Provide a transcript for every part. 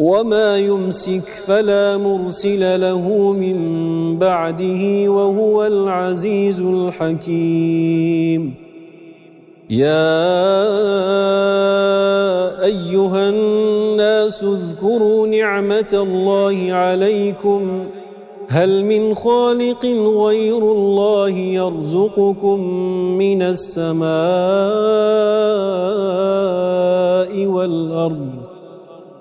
وما يمسك فلا مرسل له من بعده وهو العزيز الحكيم يا أيها الناس اذكروا نعمة الله عليكم هل من خالق غير الله يرزقكم من السماء والأرض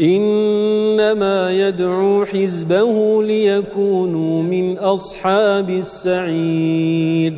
إنما يدعو حزبه ليكونوا من أصحاب السعير.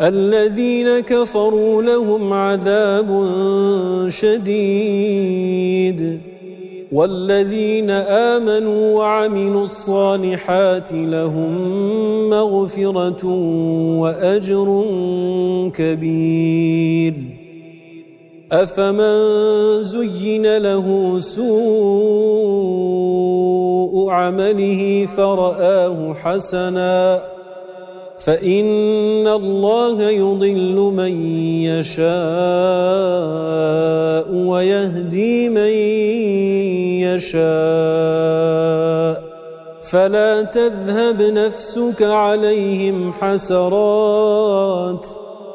الذين كفروا لهم عذاب شديد. والذين آمنوا وعملوا الصالحات لهم مغفرة وأجر كبير. أفمن زين له سوء عمله فرآه حسنا فإن الله يضل من يشاء ويهدي من يشاء فلا تذهب نفسك عليهم حسرات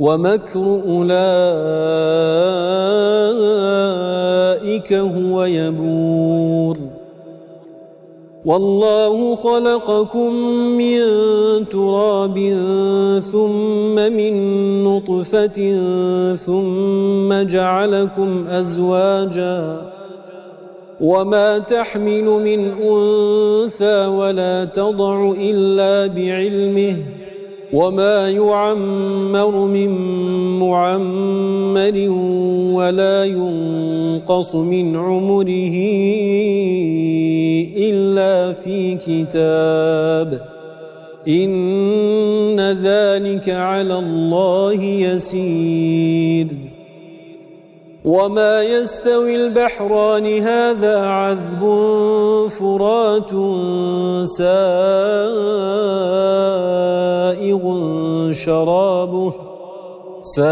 ومكر أولئك هو يبور. والله خلقكم من تراب ثم من نطفة ثم جعلكم أزواجا. وما تحمل من أنثى ولا تضع إلا بعلمه. وما يعمر من معمر ولا ينقص من عمره إلا في كتاب. إن ذلك على الله يسير. وما يستوي البحران هذا عذب فرات سائغ شرابه سائغ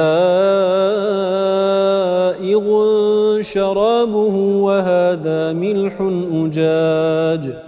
شرابه وهذا ملح أجاج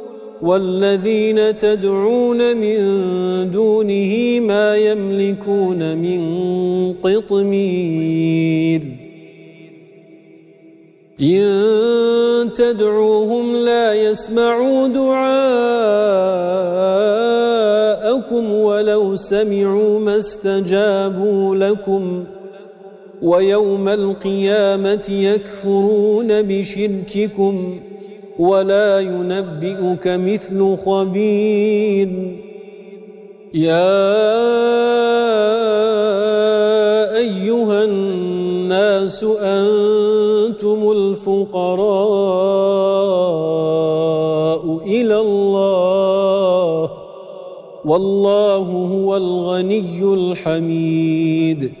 والذين تدعون من دونه ما يملكون من قطمير. إن تدعوهم لا يسمعوا دعاءكم ولو سمعوا ما استجابوا لكم. ويوم القيامة يكفرون بشرككم. ولا ينبئك مثل خبير. يا أيها الناس أنتم الفقراء إلى الله. والله هو الغني الحميد.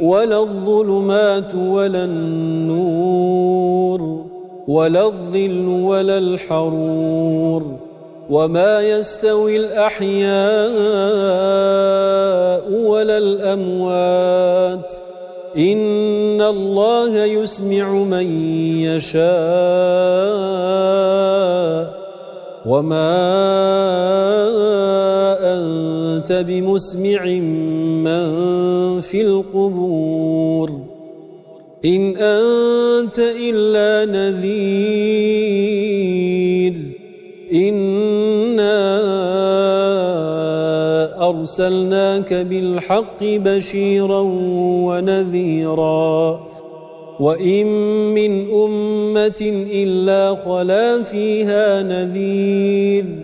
ولا الظلمات ولا النور ولا الظل ولا الحرور وما يستوي الأحياء ولا الأموات. إن الله يسمع من يشاء وما أنت بمسمع من في القبور. إن أنت إلا نذير. إنا أرسلناك بالحق بشيرا ونذيرا. وَإِن مِّنْ أُمَّةٍ إِلَّا خَلَا فِيهَا نَذِيرٌ.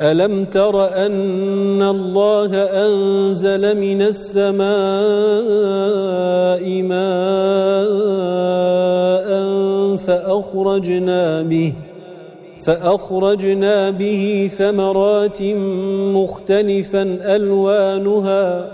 ألم تر أن الله أنزل من السماء ماء فأخرجنا به فأخرجنا به ثمرات مختلفا ألوانها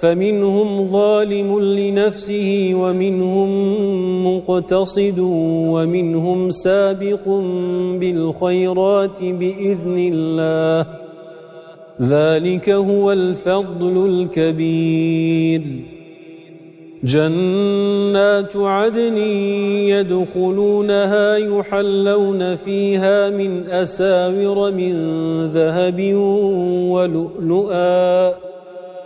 فمنهم ظالم لنفسه ومنهم مقتصد ومنهم سابق بالخيرات بإذن الله. ذلك هو الفضل الكبير. جنات عدن يدخلونها يحلون فيها من أساور من ذهب ولؤلؤا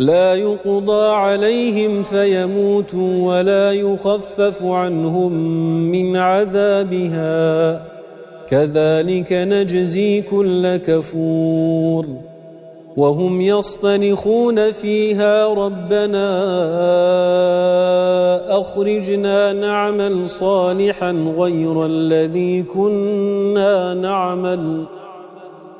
لا يقضى عليهم فيموتوا ولا يخفف عنهم من عذابها. كذلك نجزي كل كفور. وهم يصطنخون فيها ربنا أخرجنا نعمل صالحا غير الذي كنا نعمل.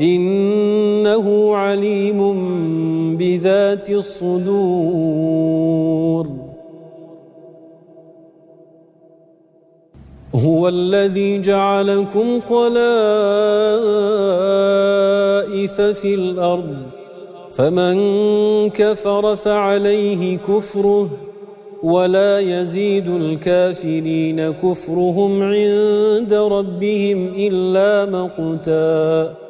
إنه عليم بذات الصدور. هو الذي جعلكم خلائف في الأرض فمن كفر فعليه كفره ولا يزيد الكافرين كفرهم عند ربهم إلا مقتاً.